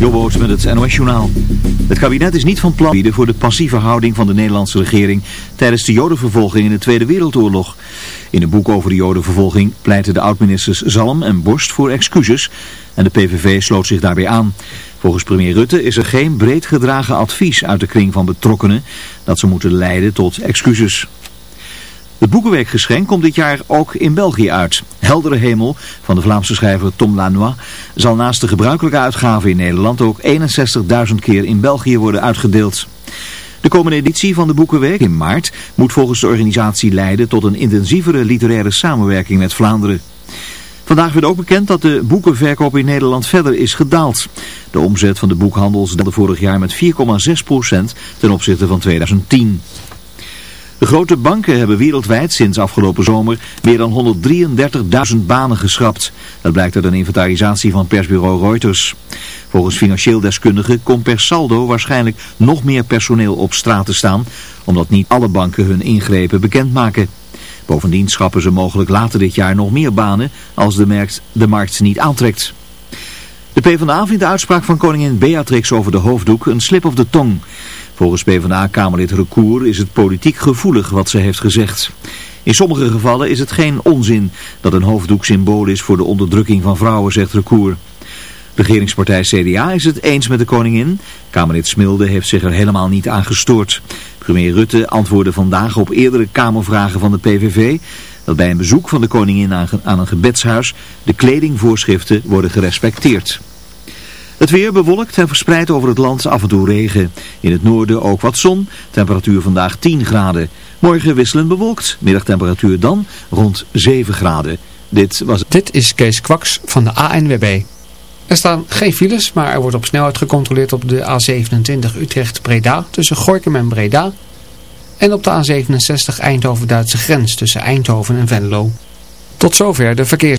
Jobboot met het NOS-journaal. Het kabinet is niet van plan bieden voor de passieve houding van de Nederlandse regering tijdens de jodenvervolging in de Tweede Wereldoorlog. In een boek over de jodenvervolging pleiten de oud-ministers Zalm en Borst voor excuses en de PVV sloot zich daarbij aan. Volgens premier Rutte is er geen breed gedragen advies uit de kring van betrokkenen dat ze moeten leiden tot excuses. Het Boekenweekgeschenk komt dit jaar ook in België uit. Heldere Hemel van de Vlaamse schrijver Tom Lanois zal naast de gebruikelijke uitgave in Nederland ook 61.000 keer in België worden uitgedeeld. De komende editie van de Boekenweek in maart moet volgens de organisatie leiden tot een intensievere literaire samenwerking met Vlaanderen. Vandaag werd ook bekend dat de boekenverkoop in Nederland verder is gedaald. De omzet van de boekhandel daalde vorig jaar met 4,6% ten opzichte van 2010. De grote banken hebben wereldwijd sinds afgelopen zomer meer dan 133.000 banen geschrapt. Dat blijkt uit een inventarisatie van persbureau Reuters. Volgens financieel deskundigen komt per saldo waarschijnlijk nog meer personeel op straat te staan, omdat niet alle banken hun ingrepen bekendmaken. Bovendien schrappen ze mogelijk later dit jaar nog meer banen als de markt, de markt niet aantrekt. De PvdA vindt de uitspraak van koningin Beatrix over de hoofddoek een slip of de tong. Volgens PvdA-kamerlid Recour is het politiek gevoelig wat ze heeft gezegd. In sommige gevallen is het geen onzin dat een hoofddoek symbool is voor de onderdrukking van vrouwen, zegt Recour. Regeringspartij CDA is het eens met de koningin. Kamerlid Smilde heeft zich er helemaal niet aan gestoord. Premier Rutte antwoordde vandaag op eerdere Kamervragen van de PVV... dat bij een bezoek van de koningin aan een gebedshuis de kledingvoorschriften worden gerespecteerd. Het weer bewolkt en verspreid over het land af en toe regen. In het noorden ook wat zon. Temperatuur vandaag 10 graden. Morgen wisselend bewolkt. Middagtemperatuur dan rond 7 graden. Dit, was... Dit is Kees Kwaks van de ANWB. Er staan geen files, maar er wordt op snelheid gecontroleerd op de A27 Utrecht-Breda tussen Gorkum en Breda. En op de A67 Eindhoven-Duitse grens tussen Eindhoven en Venlo. Tot zover de verkeer.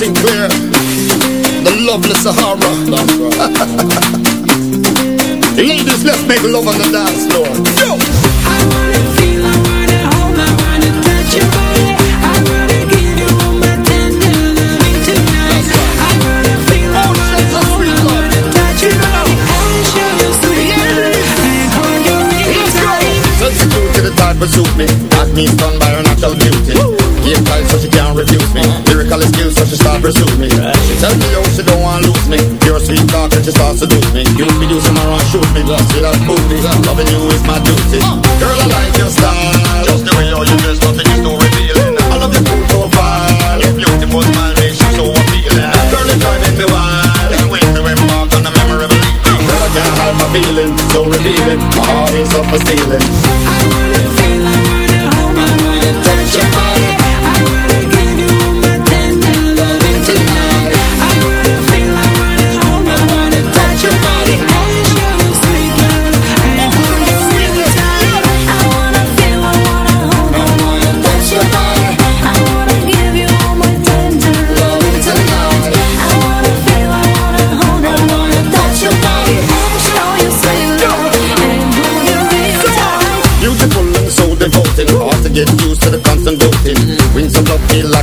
alongside Bob Sinclair, the lovely Sahara. Ladies, let's make love on the dance floor. Yo! I wanna feel, I wanna hold, I wanna touch your body. I wanna give you all my tender loving tonight. I wanna feel, I wanna oh, hold, I wanna touch your body. Show you sweet love and hold you real tight. Such a to the type of suit me. Got me stunned by her natural beauty. Game tight so she can't refuse me. Lyrical skills so she start pursue me. She tell me how she don't want lose me. Pure sweet talk and she starts seduce me. You be using my run shoot me. See that booty. Loving you is my duty. Girl I like your style. Just the way how you dress, nothing is too revealing. I love your cool profile. Your beautiful smile makes you so appealing. Girl it's driving me wild. Can't wait to embark on a memorable evening. Girl I can't hide my feeling. So revealing. My heart is up for stealing.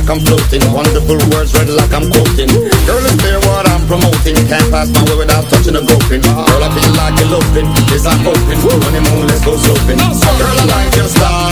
Like I'm floating. Wonderful words read like I'm quoting. Girl, it's clear what I'm promoting. Can't pass my way without touching a groping. Girl, I feel like eloping. Yes, I'm hoping. Honeymoon, let's go sloping. Girl, I like your style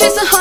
is right,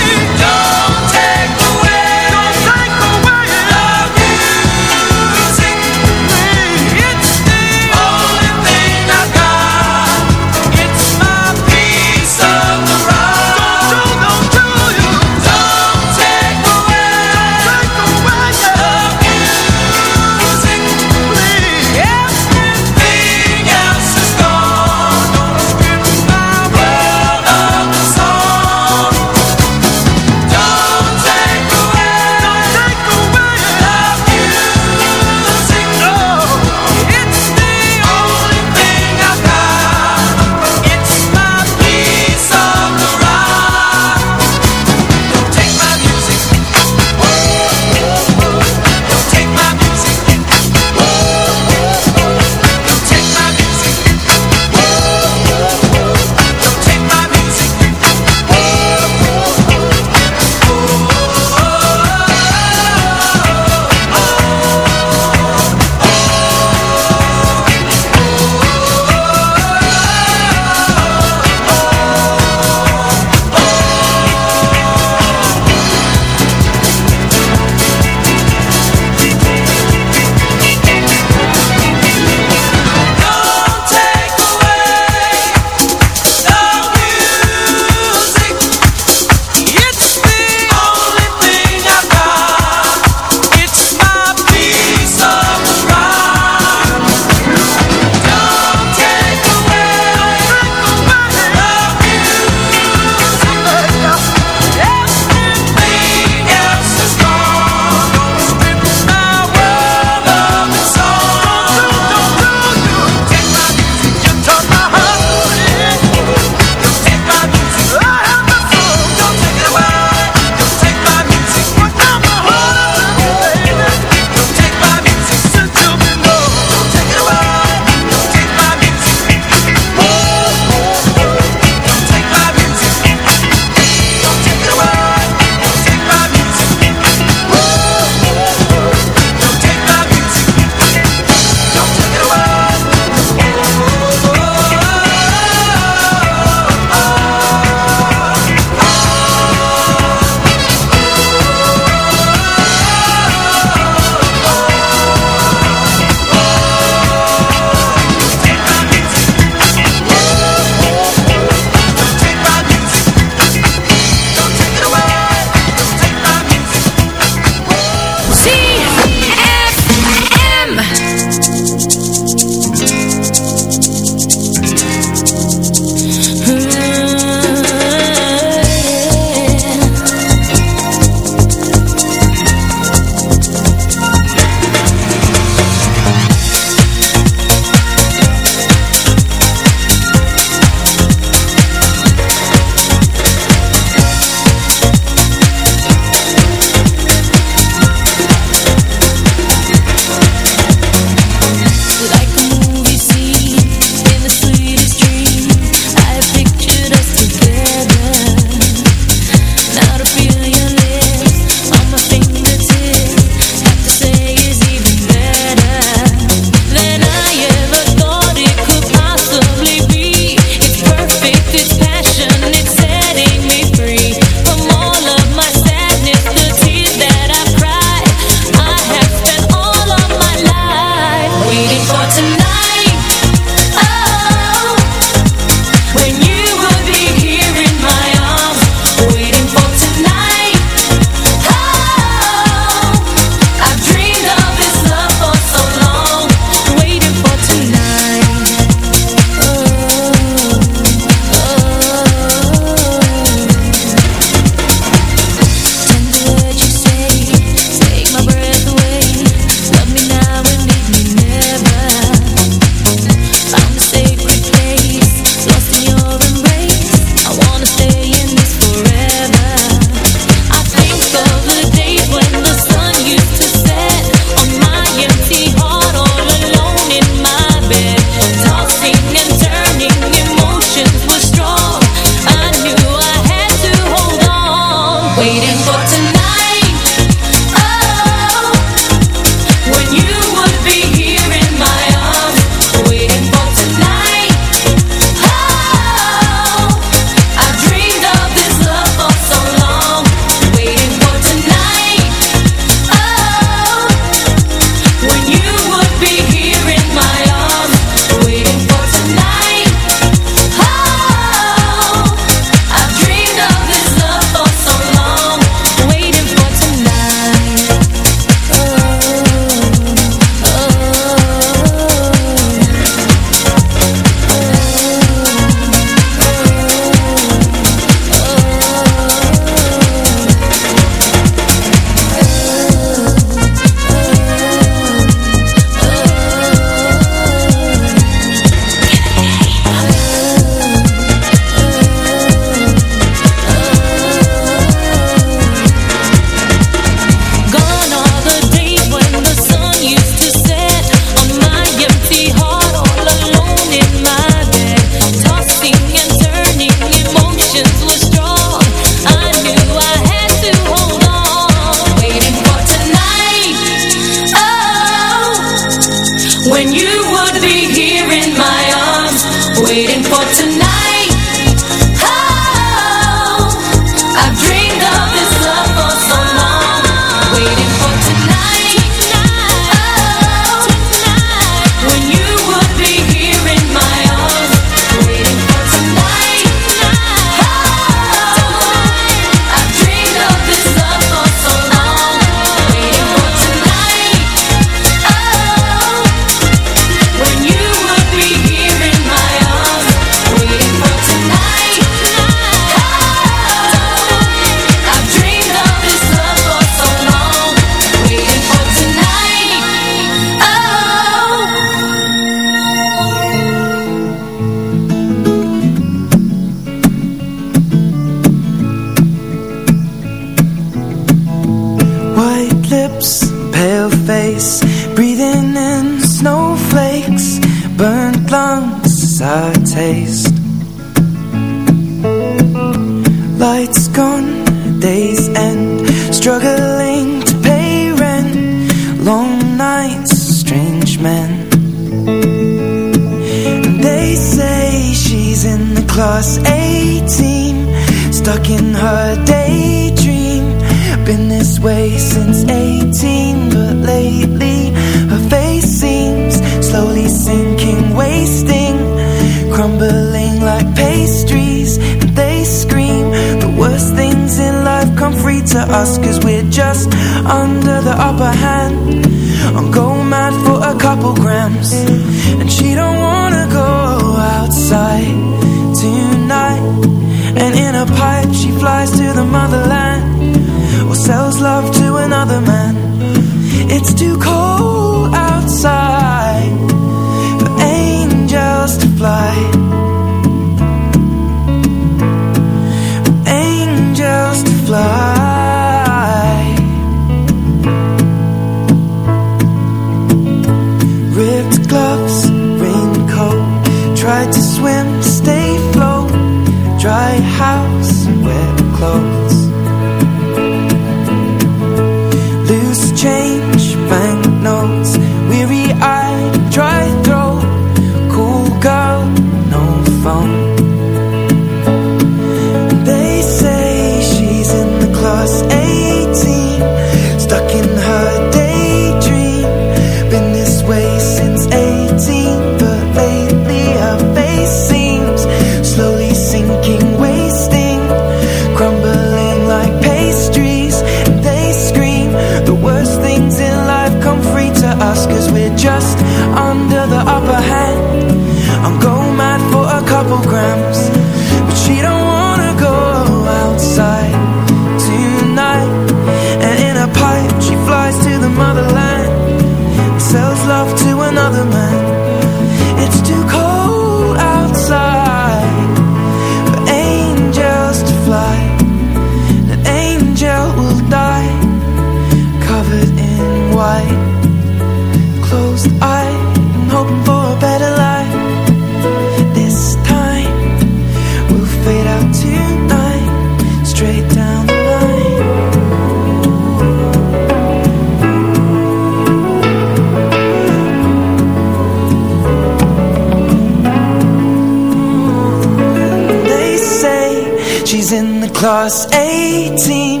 She's in the class 18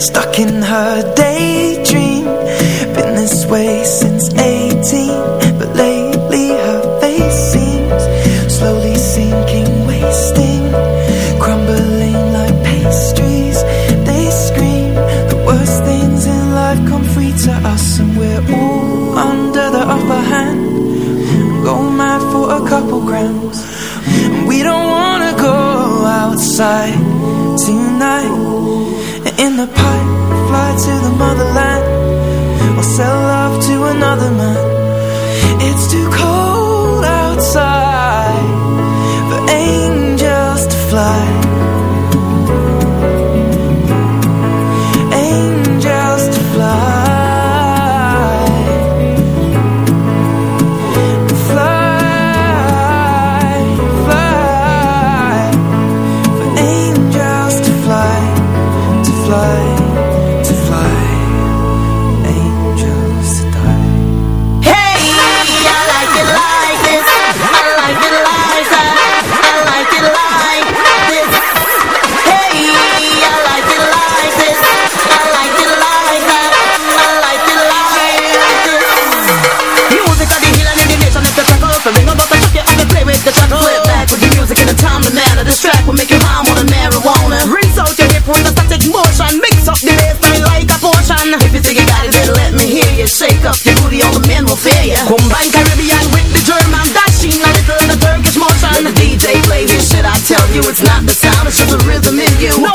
Stuck in her daydream. Been this way since 18 Syria. Combine Caribbean with the German That a little refer the Turkish motion. When the DJ plays this shit I tell you It's not the sound, it's just the rhythm in you. No,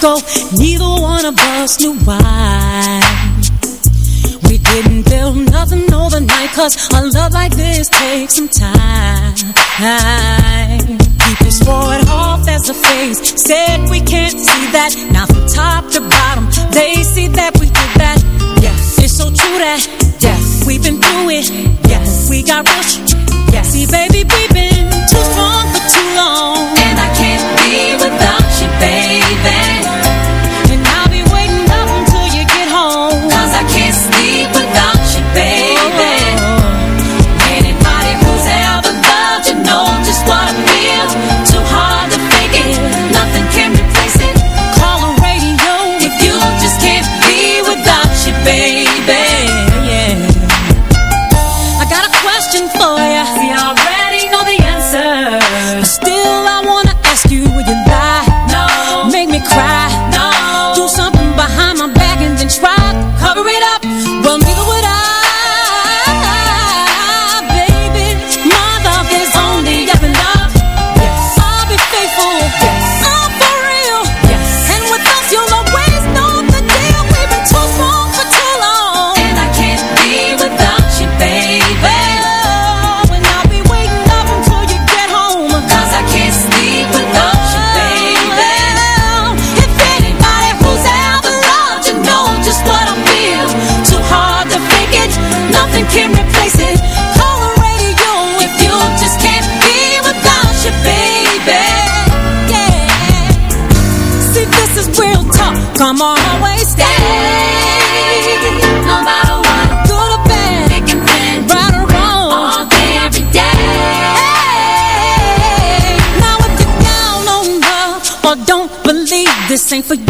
go. Neither one of us knew why. We didn't build nothing overnight, cause a love like this takes some time. People swore it off as a phase, said we can't see that. Now from top to bottom, they see that we did that. Yes, it's so true that, yes, we've been through it. Yes, we got real. sing for you.